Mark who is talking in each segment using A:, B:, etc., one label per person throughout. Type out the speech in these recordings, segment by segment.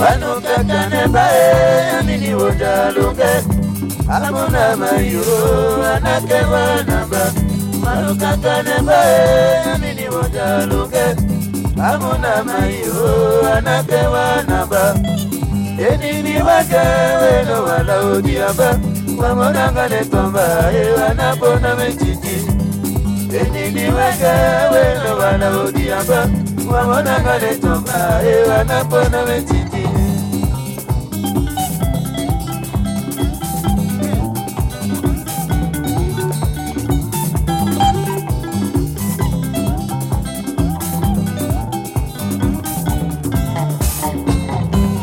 A: wanokakane bae amini wodalunge. Amuna mayo anake wanamba. Wanokakane bae amini wodalunge. Amuna mayo anake wanamba. Enini wagaweno walaodiamba wamonangane tomba e wanapona mechiti enini wagaweno walaodiamba wamonangane tomba e wanapona mechiti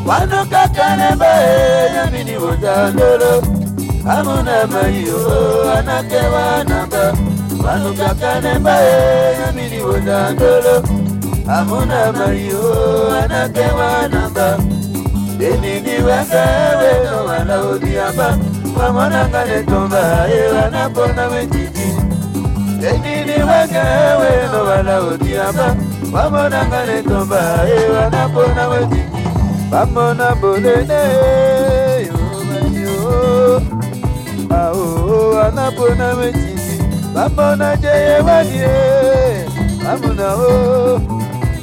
A: wanokakane bae yamini wotandolo. Amuna mayo oh, anake wanamba wanokakane bae yamini wotandolo amuna mayo anake wanamba enini wekeweno walaodiamba wamonangane tomba e wanapona wetiti. Enini wekeweno walaodiamba wamonangane tomba e wanapona wetiti. Bamona bolene yomanio ao anapona metiti bamona jeyewanie bamona o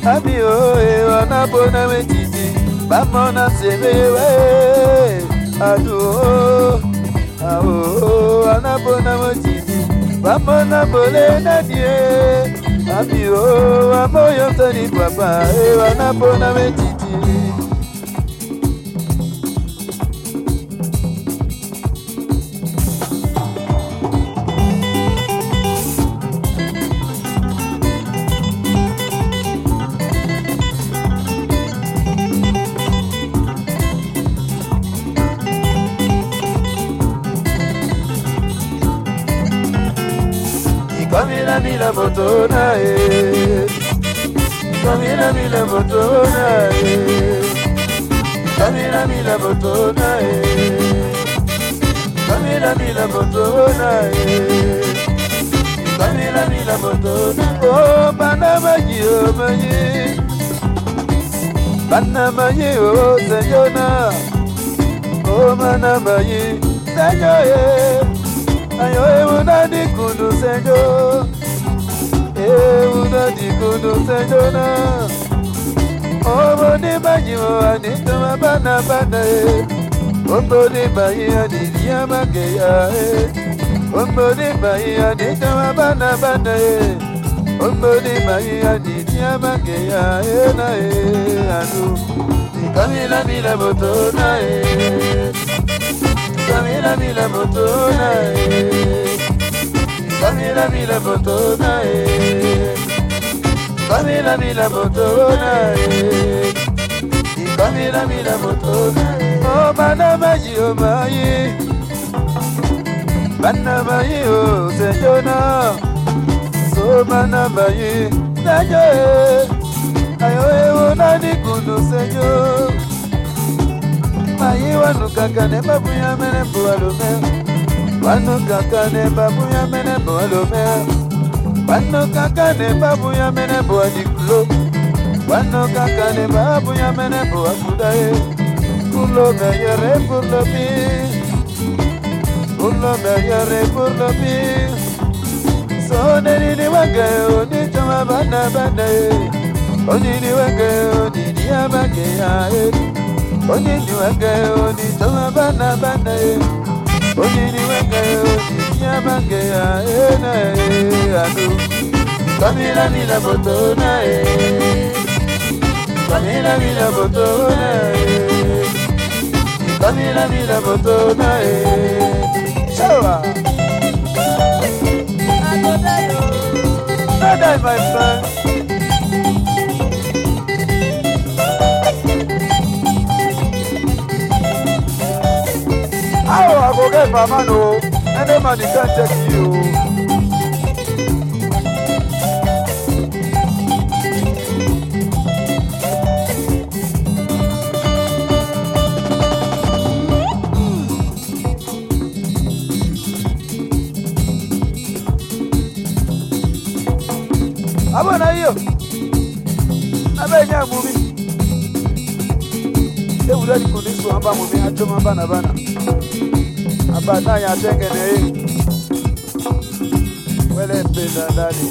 A: abio e anapona metiti bamona semewe aduo ao anapona metiti bamona bolene die abio amoyotani papa e anapona metiti bamilamila moto na ye. Bamilamila moto na ye. Bamilamila moto na ye. Bamilamila moto na ye. Bamilamila moto na o oh, bana banyi o banyi. Bana banyi oh, o senyona o bana banyi senyo ye. na yo eunani kundu senjo eunani kundu senjo na omonimanyiwo anituma bana bana e omonimayi aniliya mageya e omonimayi anituma bana bana e omonimayi aniliya mageya e na e anu ikamilabila boto na e kamilabila moto na ye. Kamilabila moto na ye. Kamilabila moto na ye. Kamilabila moto na ye. O bana maji o maye. Bana maye o sejona so bana maye nayo e ayo e wo nani kunu sejo. Mayi wanukaka ne babuya mene buwalume wanukaka ne babuya mene buwalume wanukaka ne babuya mene buwadikulo wanukaka ne babuya mene buwakudaye kulo meyere pour le bi kulo meyere pour le bi sonenini wenge onitama bana bana ye. Onini wenge onini abageya onini wanga ye onitola bana bana ye. Onini wanga ye oninia bange ya ye na ye ado kamilami na moto na ye. Kamilami na moto na ye. Kamilami na moto na ye. Showa. Bye-bye, my friend. I go get my man oh, any man he can't take you. abona hiyo abenya mumi ewura dikundiswa amba mumi achoma bana bana abatanya atengeneye wele mpenda ndani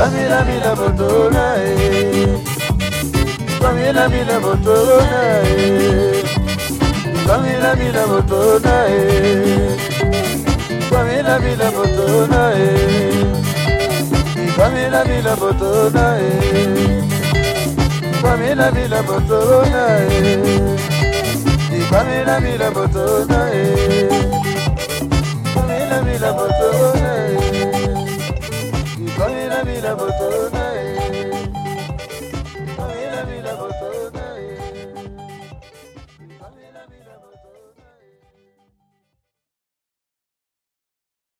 A: Pamela Mila Botona, eh. Pamela Mila Botona, eh. Pamela Mila Botona, eh. Pamela Mila Botona, eh. Pamela Mila Botona, eh. Pamela Mila Botona, eh. Pamela Mila Botona, eh. Oh.